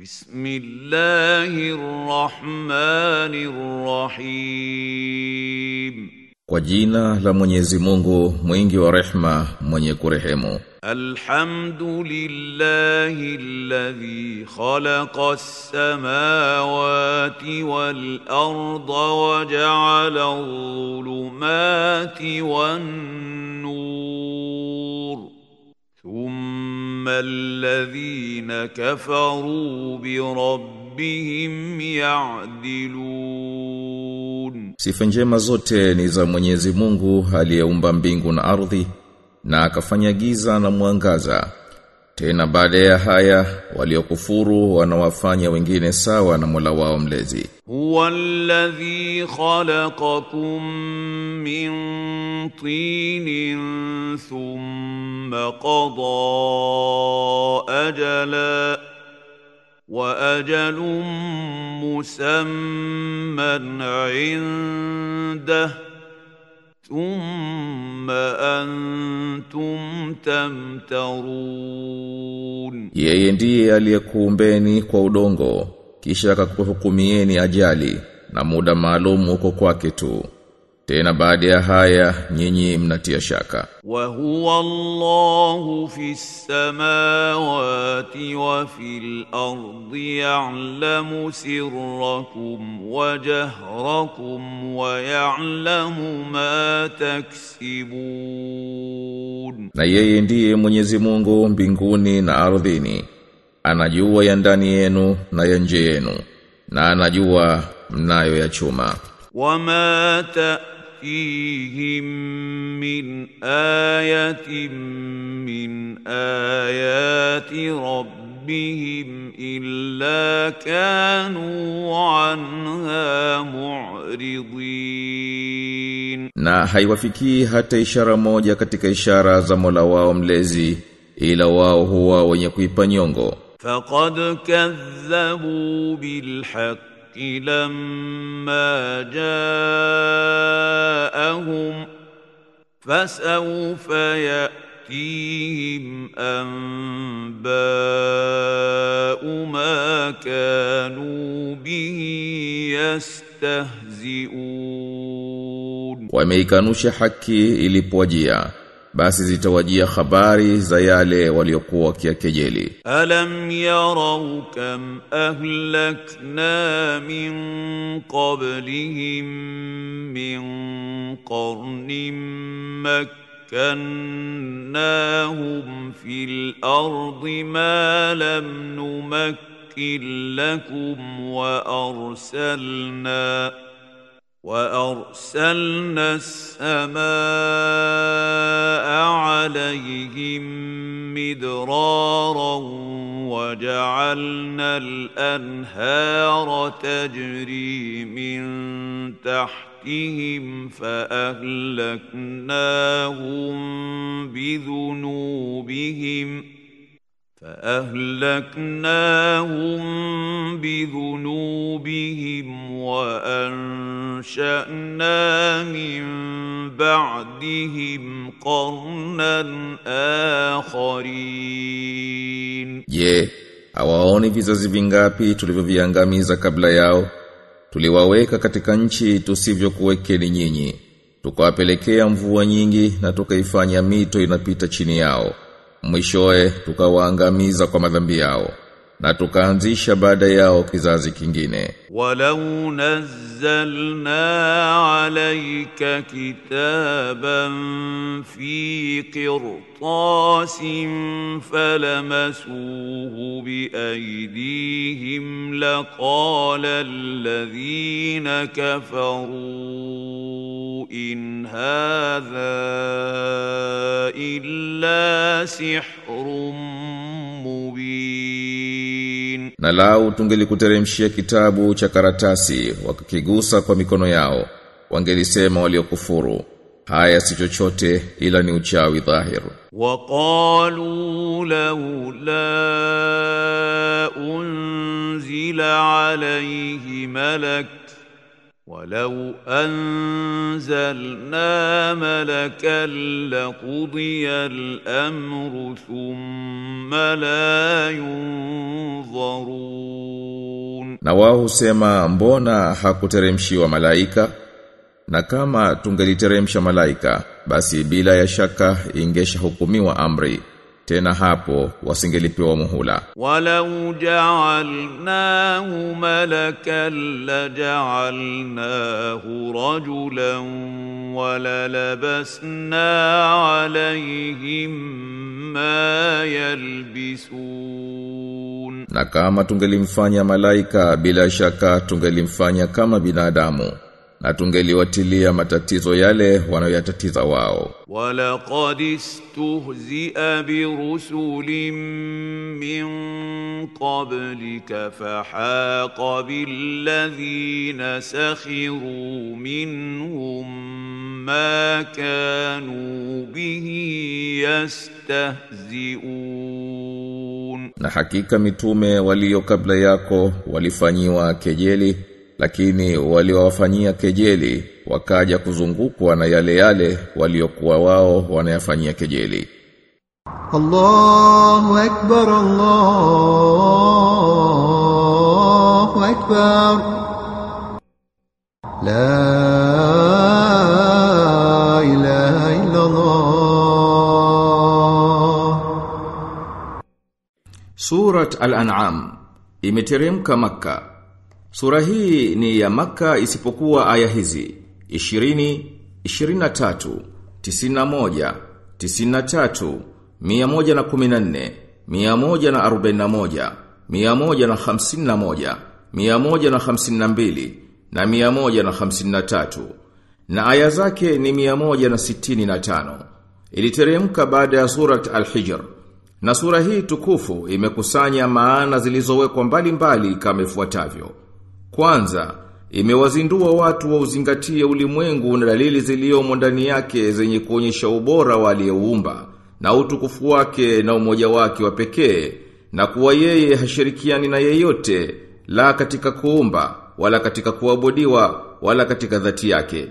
بسم الله الرحمن الرحيم. Kwa jina la Mwenyezi Mungu mwingi wa rehma mwenye kurehemu. الحمد لله الذي خلق السماوات والأرض وجعل الظلمات والنور ثم الذين كفروا بربهم يعدلون Sifa njema zote ni za Mwenyezi Mungu aliyeumba mbingu na ardhi na akafanya giza na mwangaza. Tena baada ya haya waliokufuru wanawafanya wengine sawa na Mola wao mlezi. هو الذي خلقكم من طين ثم قضى أجلا وأجل مسمى عنده thumma antum tamtarun, yeye ndiye aliyekuumbeni kwa udongo kisha akakuhukumieni ajali na muda maalum uko kwake tu. Tena baada ya haya nyinyi mnatia shaka. Wa huwa Allahu fis samawati wa fil ardi ya'lamu sirrakum wa jahrakum wa ya'lamu ma taksibun. Na yeye ndiye Mwenyezi Mungu mbinguni na ardhini. Anajua ya ndani yenu na ya nje yenu na anajua mnayo ya chuma. Wa ma ta وما تأتيهم من آية من آيات ربهم إلا كانوا عنها معرضين Na haiwafikii hata ishara moja katika ishara za Mola wao mlezi ila wao huwa wenye kuipa nyongo. فقد كذبوا بالحق لما جاءهم فسوف ياتيهم انباء ما كانوا به يستهزئون وميكانوش حكي إلي بوجيا basi zitawajia habari za yale waliokuwa wakiakejeli alam yarau kam ahlakna min qablihim min قرن مكناهم في الأرض ما لم نمكن لكم وأرسلنا وأرسلنا السماء عليهم مدرارا وجعلنا الأنهار تجري من تحتهم فأهلكناهم بذنوبهم فأهلكناهم بذنوبهم وأنشأنا من بعدهم قرنا آخرين Je, hawaoni vizazi vingapi tulivyoviangamiza kabla yao? Tuliwaweka katika nchi tusivyokuwekeni nyinyi. Tukawapelekea mvua nyingi na tukaifanya mito inapita chini yao. Mwishowe tukawaangamiza kwa madhambi yao na tukaanzisha baada yao kizazi kingine. ولو نزلنا عليك كتابا في قرطاس فلمسوه بأيديهم لقال الذين كفروا إن هذا إلا سحر مبين Na lau tungelikuteremshia kitabu cha karatasi wakakigusa kwa mikono yao wangelisema waliokufuru haya si chochote ila ni uchawi dhahir. Waqalu laula unzila alayhi malak ولو أنزلنا ملكا لقضي الأمر ثم لا ينظرون Na wao husema mbona hakuteremshiwa malaika? Na kama tungeliteremsha malaika, basi bila ya shaka ingeshahukumiwa amri. tena hapo wasingelipewa muhula. Walau ja'alnahu malakan laja'alnahu rajulan walalabasna alayhim ma yalbisun. Na kama tungelimfanya malaika bila shaka tungelimfanya kama binadamu na tungeliwatilia matatizo yale wanayoyatatiza wao. Walaqad istuhzia birusulin min qablika fahaqa billadhina sakhiru minhum ma kanu bihi yastahziun, na hakika mitume walio kabla yako walifanyiwa kejeli lakini waliowafanyia kejeli wakaja kuzungukwa na yale yale waliokuwa wao wanayafanyia kejeli. Allahu akbar Allahu akbar. La ilaha illa Allah Surat Al-An'am imeteremka Makkah Sura hii ni ya maka isipokuwa aya hizi 20, 23, 91, 93, 114, 141, 151, 152 na 153 na aya zake ni 165. Iliteremka baada ya surat Al-Hijr. Na sura hii tukufu imekusanya maana zilizowekwa mbalimbali kama ifuatavyo. Kwanza, imewazindua watu wa uzingatie ulimwengu na dalili ziliomo ndani yake zenye kuonyesha ubora wa aliyeuumba na utukufu wake na umoja wake wa pekee na kuwa yeye hashirikiani na yeyote la katika kuumba wala katika kuabudiwa wala katika dhati yake.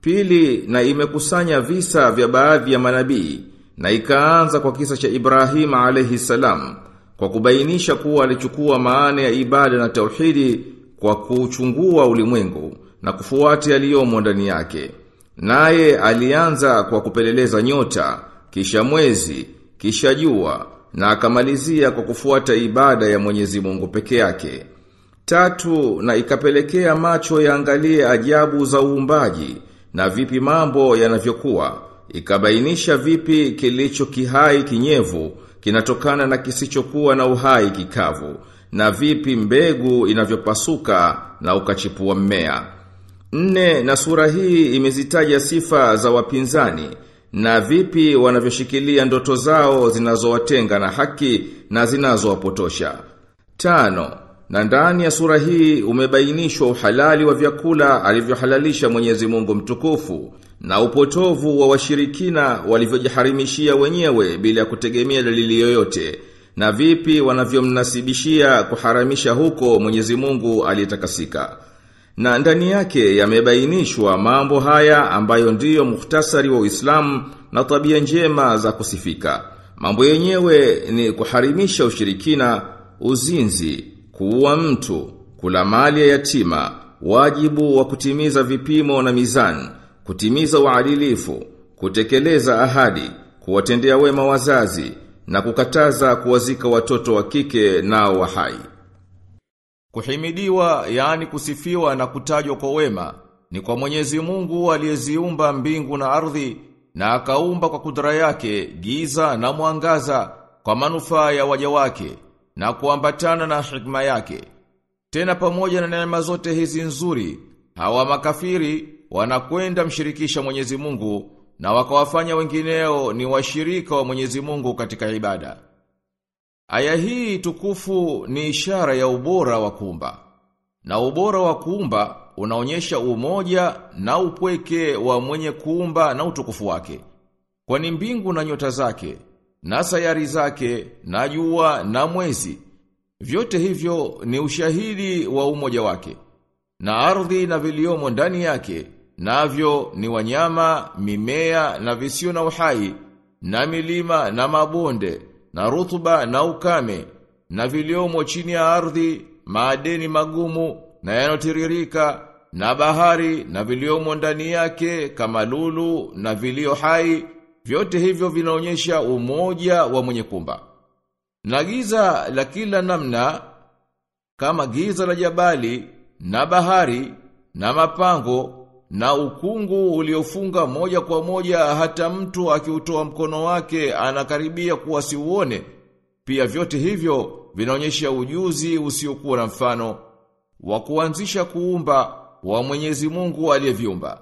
Pili, na imekusanya visa vya baadhi ya manabii na ikaanza kwa kisa cha Ibrahim alayhi salam kwa kubainisha kuwa alichukua maana ya ibada na tauhidi kwa kuchungua ulimwengu na kufuata yaliyomo ndani yake. Naye alianza kwa kupeleleza nyota, kisha mwezi, kisha jua na akamalizia kwa kufuata ibada ya Mwenyezi Mungu peke yake. Tatu, na ikapelekea macho yaangalie ajabu za uumbaji na vipi mambo yanavyokuwa. Ikabainisha vipi kilicho kihai kinyevu kinatokana na kisichokuwa na uhai kikavu na vipi mbegu inavyopasuka na ukachipua mmea. Nne, na sura hii imezitaja sifa za wapinzani na vipi wanavyoshikilia ndoto zao zinazowatenga na haki na zinazowapotosha. Tano, na ndani ya sura hii umebainishwa uhalali wa vyakula alivyohalalisha Mwenyezi Mungu mtukufu na upotovu wa washirikina walivyojiharimishia wenyewe bila kutegemea dalili yoyote na vipi wanavyomnasibishia kuharamisha huko Mwenyezi Mungu aliyetakasika. Na ndani yake yamebainishwa mambo haya ambayo ndiyo muhtasari wa Uislamu na tabia njema za kusifika. Mambo yenyewe ni kuharimisha ushirikina, uzinzi, kuua mtu, kula mali ya yatima, wajibu wa kutimiza vipimo na mizani, kutimiza uadilifu, kutekeleza ahadi, kuwatendea wema wazazi na kukataza kuwazika watoto wa kike nao wa hai. Kuhimidiwa yani kusifiwa na kutajwa kwa wema ni kwa Mwenyezi Mungu aliyeziumba mbingu na ardhi na akaumba kwa kudra yake giza na mwangaza kwa manufaa ya waja wake na kuambatana na hikma yake. Tena pamoja na neema zote hizi nzuri, hawa makafiri wanakwenda mshirikisha Mwenyezi Mungu na wakawafanya wengineo ni washirika wa Mwenyezi Mungu katika ibada. Aya hii tukufu ni ishara ya ubora wa kuumba. Na ubora wa kuumba unaonyesha umoja na upweke wa mwenye kuumba na utukufu wake. Kwani mbingu na nyota zake, na sayari zake, na jua na mwezi, vyote hivyo ni ushahidi wa umoja wake. na ardhi na viliomo ndani yake, navyo ni wanyama, mimea na visio na uhai, na milima na mabonde, na rutuba na ukame, na viliomo chini ya ardhi, maadeni magumu na yanotiririka, na bahari na viliomo ndani yake kama lulu na vilio hai, vyote hivyo vinaonyesha umoja wa mwenye kumba. Na giza la kila namna kama giza la jabali na bahari na mapango na ukungu uliofunga moja kwa moja hata mtu akiutoa mkono wake anakaribia kuwa siuone. Pia vyote hivyo vinaonyesha ujuzi usiokuwa na mfano wa kuanzisha kuumba wa Mwenyezi Mungu aliyeviumba.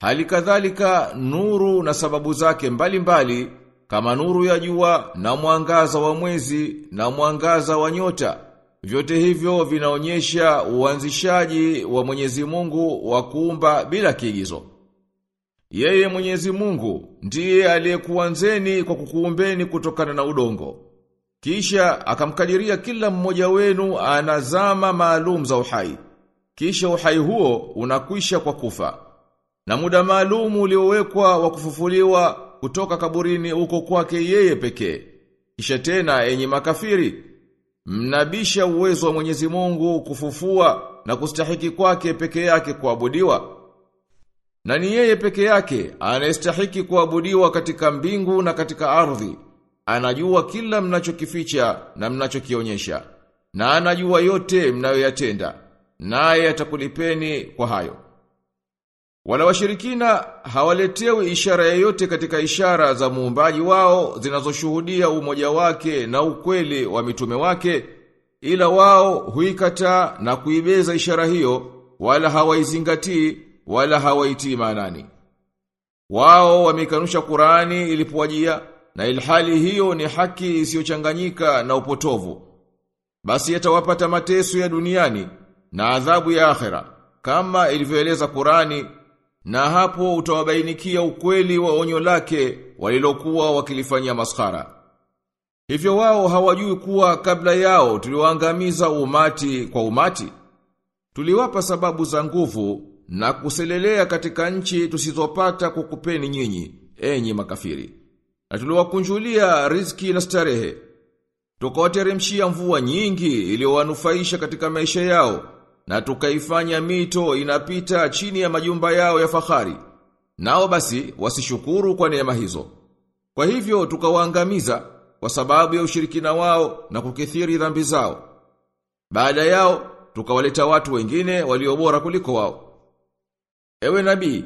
Hali kadhalika nuru na sababu zake mbalimbali mbali, kama nuru ya jua na mwangaza wa mwezi na mwangaza wa nyota. Vyote hivyo vinaonyesha uanzishaji wa Mwenyezi Mungu wa kuumba bila kiigizo. Yeye Mwenyezi Mungu ndiye aliyekuanzeni kwa kukuumbeni kutokana na udongo. Kisha akamkadiria kila mmoja wenu anazama maalum za uhai. Kisha uhai huo unakwisha kwa kufa. Na muda maalum uliowekwa wa kufufuliwa kutoka kaburini uko kwake yeye pekee. Kisha tena enyi makafiri, mnabisha uwezo wa Mwenyezi Mungu kufufua na kustahiki kwake peke yake kuabudiwa. Na ni yeye peke yake anayestahiki kuabudiwa katika mbingu na katika ardhi. Anajua kila mnachokificha na mnachokionyesha. Na anajua yote mnayoyatenda. Naye atakulipeni kwa hayo. Wala washirikina hawaletewi ishara yoyote katika ishara za muumbaji wao zinazoshuhudia umoja wake na ukweli wa mitume wake ila wao huikataa na kuibeza ishara hiyo wala hawaizingatii wala hawaitii maanani. Wao wamekanusha Qur'ani ilipowajia na ilhali hiyo ni haki isiyochanganyika na upotovu. Basi yatawapata mateso ya duniani na adhabu ya akhera kama ilivyoeleza Qur'ani na hapo utawabainikia ukweli wa onyo lake walilokuwa wakilifanyia maskhara. Hivyo wao hawajui kuwa kabla yao tuliwaangamiza umati kwa umati. Tuliwapa sababu za nguvu na kuselelea katika nchi tusizopata kukupeni nyinyi, enyi makafiri. Na tuliwakunjulia riziki na starehe. Tukawateremshia mvua nyingi iliyowanufaisha katika maisha yao na tukaifanya mito inapita chini ya majumba yao ya fahari. Nao basi wasishukuru kwa neema hizo. Kwa hivyo tukawaangamiza kwa sababu ya ushirikina wao na kukithiri dhambi zao. Baada yao tukawaleta watu wengine waliobora kuliko wao. Ewe nabii,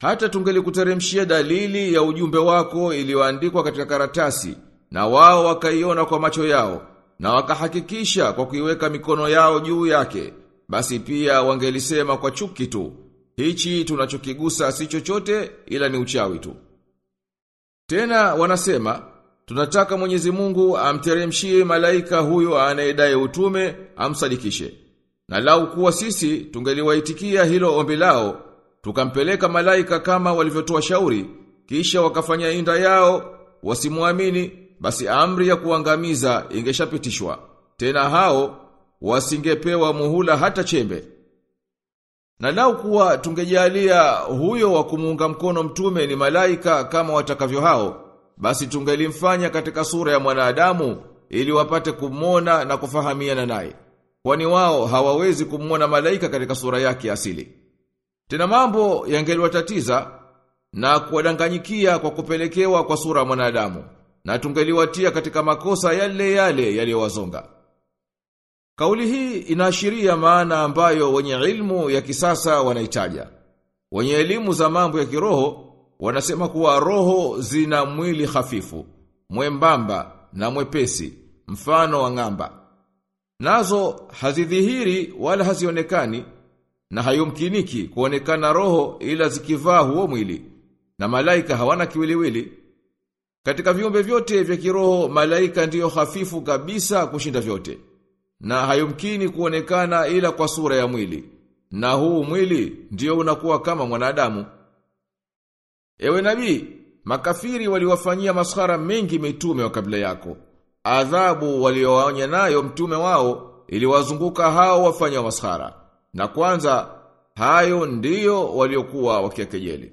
hata tungelikuteremshia dalili ya ujumbe wako iliyoandikwa katika karatasi na wao wakaiona kwa macho yao na wakahakikisha kwa kuiweka mikono yao juu yake basi pia wangelisema kwa chuki tu, hichi tunachokigusa si chochote ila ni uchawi tu. Tena wanasema, tunataka Mwenyezi Mungu amteremshie malaika huyo anayedai utume amsadikishe. Na lau kuwa sisi tungeliwaitikia hilo ombi lao, tukampeleka malaika kama walivyotoa shauri, kisha wakafanya inda yao, wasimuamini, basi amri ya kuangamiza ingeshapitishwa. Tena hao wasingepewa muhula hata chembe. Na lau kuwa tungejalia huyo wa kumuunga mkono mtume ni malaika kama watakavyo hao, basi tungelimfanya katika sura ya mwanadamu ili wapate kumwona na kufahamiana naye. Kwani wao hawawezi kumwona malaika katika sura yake asili. Tena mambo yangeliwatatiza na kuwadanganyikia kwa kupelekewa kwa sura ya mwanadamu, na tungeliwatia katika makosa yale yale yaliyowazonga. Kauli hii inaashiria maana ambayo wenye ilmu ya kisasa wanaitaja. Wenye elimu za mambo ya kiroho wanasema kuwa roho zina mwili hafifu, mwembamba na mwepesi, mfano wa ng'amba. Nazo hazidhihiri wala hazionekani na hayumkiniki kuonekana roho ila zikivaa huo mwili. Na malaika hawana kiwiliwili. Katika viumbe vyote vya kiroho malaika ndiyo hafifu kabisa kushinda vyote na hayumkini kuonekana ila kwa sura ya mwili. Na huu mwili ndio unakuwa kama mwanadamu. Ewe nabii, makafiri waliwafanyia maskhara mengi mitume wa kabla yako. Adhabu waliowaonya nayo mtume wao iliwazunguka hao wafanya maskhara. Na kwanza hayo ndiyo waliokuwa wakiakejeli.